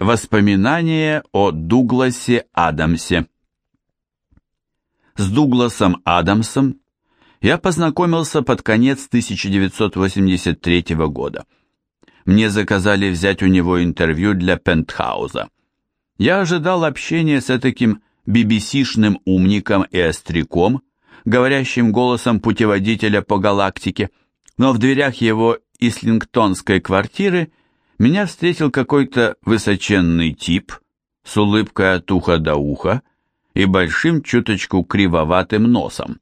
Воспоминания о Дугласе Адамсе С Дугласом Адамсом я познакомился под конец 1983 года. Мне заказали взять у него интервью для Пентхауза. Я ожидал общения с таким BBC-шным умником и остряком, говорящим голосом путеводителя по галактике, но в дверях его ислингтонской квартиры – меня встретил какой-то высоченный тип с улыбкой от уха до уха и большим чуточку кривоватым носом.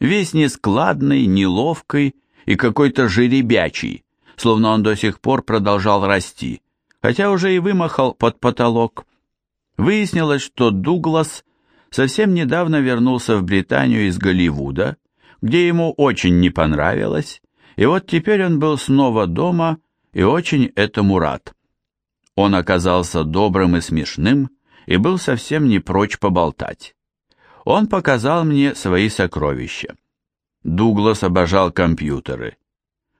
Весь нескладный, неловкий и какой-то жеребячий, словно он до сих пор продолжал расти, хотя уже и вымахал под потолок. Выяснилось, что Дуглас совсем недавно вернулся в Британию из Голливуда, где ему очень не понравилось, и вот теперь он был снова дома и очень этому рад. Он оказался добрым и смешным и был совсем не прочь поболтать. Он показал мне свои сокровища. Дуглас обожал компьютеры,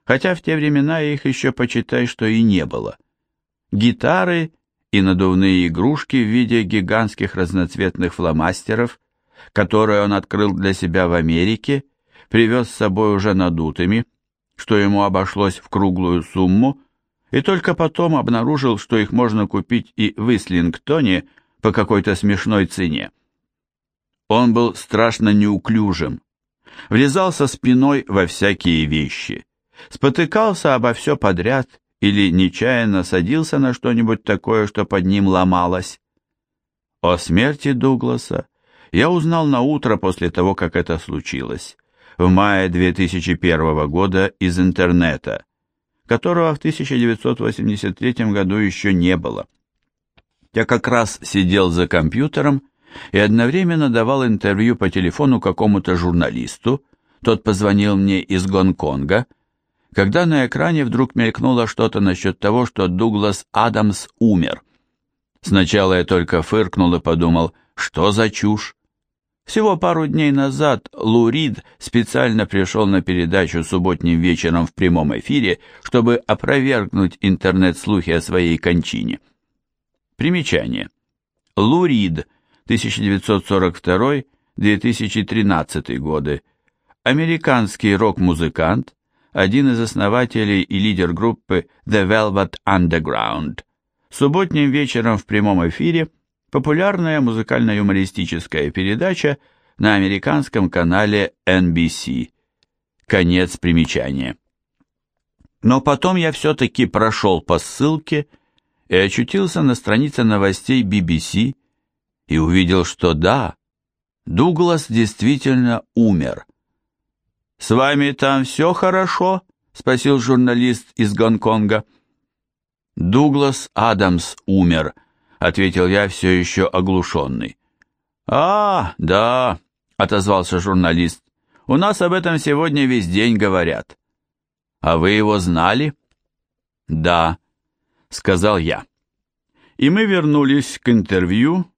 хотя в те времена их еще почитай, что и не было. Гитары и надувные игрушки в виде гигантских разноцветных фломастеров, которые он открыл для себя в Америке, привез с собой уже надутыми, что ему обошлось в круглую сумму, и только потом обнаружил, что их можно купить и в Ислингтоне по какой-то смешной цене. Он был страшно неуклюжим, врезался спиной во всякие вещи, спотыкался обо все подряд или нечаянно садился на что-нибудь такое, что под ним ломалось. О смерти Дугласа я узнал на утро после того, как это случилось, в мае 2001 года из интернета, которого в 1983 году еще не было. Я как раз сидел за компьютером и одновременно давал интервью по телефону какому-то журналисту, тот позвонил мне из Гонконга, когда на экране вдруг мелькнуло что-то насчет того, что Дуглас Адамс умер. Сначала я только фыркнул и подумал, что за чушь? Всего пару дней назад Лу Рид специально пришел на передачу субботним вечером в прямом эфире, чтобы опровергнуть интернет-слухи о своей кончине. Примечание. Лу Рид, 1942-2013 годы, американский рок-музыкант, один из основателей и лидер группы The Velvet Underground. Субботним вечером в прямом эфире – популярная музыкально-юмористическая передача на американском канале NBC. Конец примечания. Но потом я все-таки прошел по ссылке и очутился на странице новостей BBC и увидел, что да, Дуглас действительно умер. «С вами там все хорошо?» — спросил журналист из Гонконга. «Дуглас Адамс умер», ответил я, все еще оглушенный. «А, да», — отозвался журналист, — «у нас об этом сегодня весь день говорят». «А вы его знали?» «Да», — сказал я. И мы вернулись к интервью,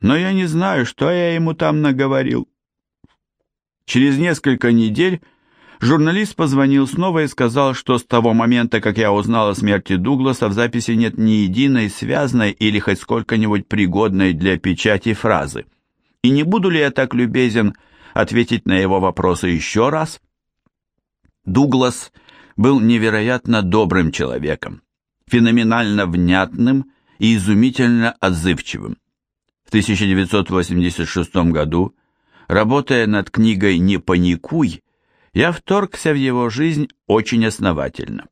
но я не знаю, что я ему там наговорил. Через несколько недель Журналист позвонил снова и сказал, что с того момента, как я узнал о смерти Дугласа, в записи нет ни единой связанной или хоть сколько-нибудь пригодной для печати фразы. И не буду ли я так любезен ответить на его вопросы еще раз? Дуглас был невероятно добрым человеком, феноменально внятным и изумительно отзывчивым. В 1986 году, работая над книгой «Не паникуй», я вторгся в его жизнь очень основательно.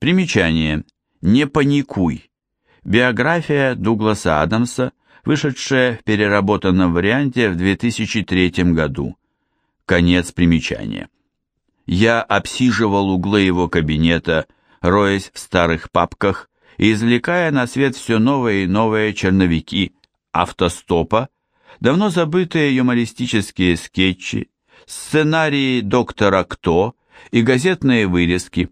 Примечание. Не паникуй. Биография Дугласа Адамса, вышедшая в переработанном варианте в 2003 году. Конец примечания. Я обсиживал углы его кабинета, роясь в старых папках и извлекая на свет все новые и новые черновики автостопа, давно забытые юмористические скетчи, сценарии «Доктора Кто» и газетные вырезки.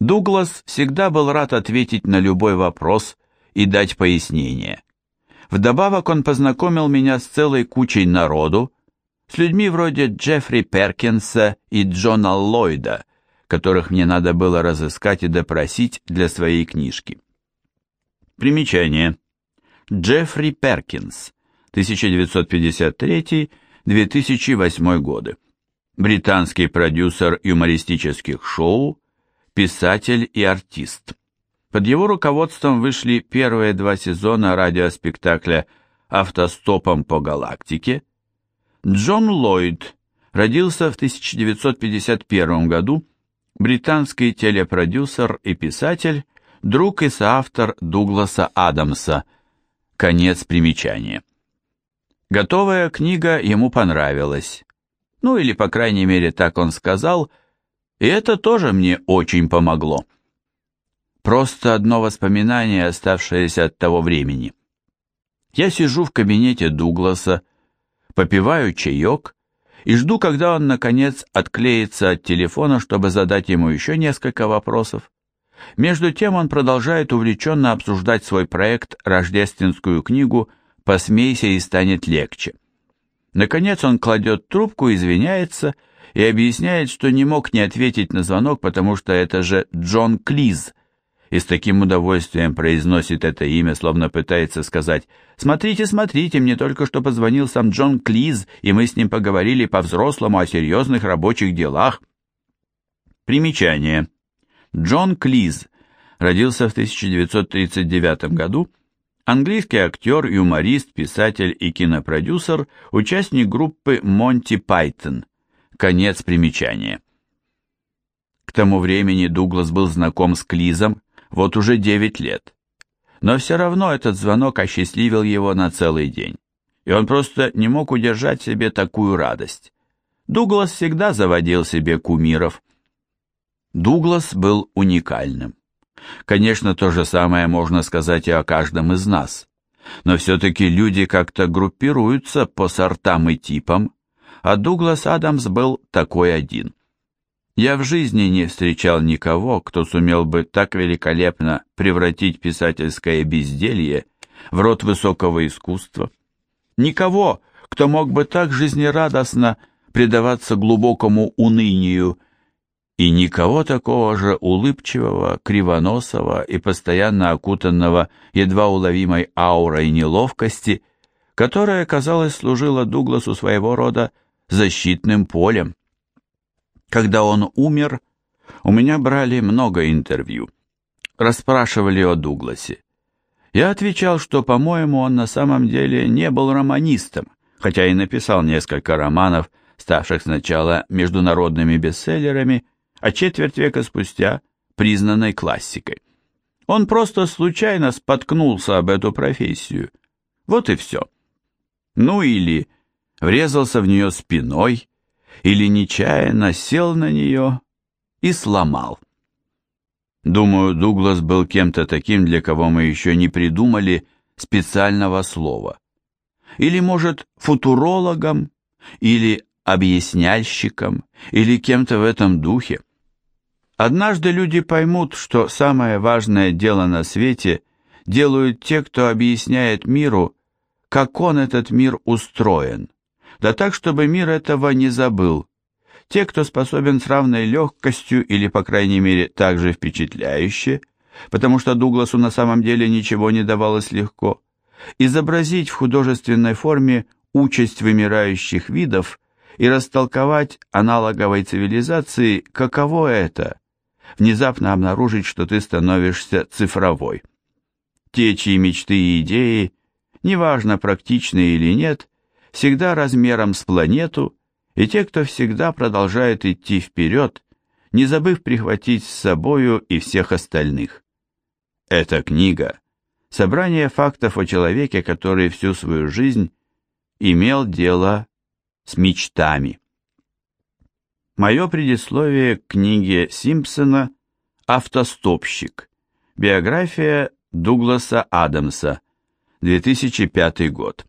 Дуглас всегда был рад ответить на любой вопрос и дать пояснение. Вдобавок он познакомил меня с целой кучей народу, с людьми вроде Джеффри Перкинса и Джона Ллойда, которых мне надо было разыскать и допросить для своей книжки. Примечание. Джеффри Перкинс, 1953-2008 годы. Британский продюсер юмористических шоу, писатель и артист. Под его руководством вышли первые два сезона радиоспектакля «Автостопом по галактике». Джон Ллойд родился в 1951 году, британский телепродюсер и писатель, друг и соавтор Дугласа Адамса. Конец примечания. Готовая книга ему понравилась. Ну или, по крайней мере, так он сказал, и это тоже мне очень помогло. Просто одно воспоминание, оставшееся от того времени. Я сижу в кабинете Дугласа, попиваю чаек и жду, когда он, наконец, отклеится от телефона, чтобы задать ему еще несколько вопросов. Между тем он продолжает увлеченно обсуждать свой проект «Рождественскую книгу. Посмейся и станет легче». Наконец он кладет трубку, извиняется и объясняет, что не мог не ответить на звонок, потому что это же Джон Клиз, и с таким удовольствием произносит это имя, словно пытается сказать «Смотрите, смотрите, мне только что позвонил сам Джон Клиз, и мы с ним поговорили по-взрослому о серьезных рабочих делах». Примечание. Джон Клиз родился в 1939 году, английский актер, юморист, писатель и кинопродюсер, участник группы Монти Пайтон. Конец примечания. К тому времени Дуглас был знаком с Клизом, вот уже 9 лет. Но все равно этот звонок осчастливил его на целый день. И он просто не мог удержать себе такую радость. Дуглас всегда заводил себе кумиров. Дуглас был уникальным. Конечно, то же самое можно сказать и о каждом из нас. Но все-таки люди как-то группируются по сортам и типам, а Дуглас Адамс был такой один. Я в жизни не встречал никого, кто сумел бы так великолепно превратить писательское безделье в род высокого искусства. Никого, кто мог бы так жизнерадостно предаваться глубокому унынию, и никого такого же улыбчивого, кривоносого и постоянно окутанного едва уловимой аурой неловкости, которая, казалось, служила Дугласу своего рода защитным полем. Когда он умер, у меня брали много интервью. Расспрашивали о Дугласе. Я отвечал, что, по-моему, он на самом деле не был романистом, хотя и написал несколько романов, ставших сначала международными бестселлерами, а четверть века спустя признанной классикой. Он просто случайно споткнулся об эту профессию. Вот и все. Ну или врезался в нее спиной, или нечаянно сел на нее и сломал. Думаю, Дуглас был кем-то таким, для кого мы еще не придумали специального слова. Или, может, футурологом, или объясняльщиком, или кем-то в этом духе. Однажды люди поймут, что самое важное дело на свете делают те, кто объясняет миру, как он, этот мир, устроен да так, чтобы мир этого не забыл. Те, кто способен с равной легкостью или, по крайней мере, так же впечатляюще, потому что Дугласу на самом деле ничего не давалось легко, изобразить в художественной форме участь вымирающих видов и растолковать аналоговой цивилизации, каково это – внезапно обнаружить, что ты становишься цифровой. Те, чьи мечты и идеи, неважно, практичны или нет, всегда размером с планету, и те, кто всегда продолжает идти вперед, не забыв прихватить с собою и всех остальных. Эта книга – собрание фактов о человеке, который всю свою жизнь имел дело с мечтами. Мое предисловие к книге Симпсона «Автостопщик», биография Дугласа Адамса, 2005 год.